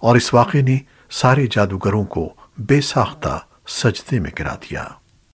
اور اس واقعے نے سارے جادوگروں کو بے ساختہ سجدے میں گرا دیا۔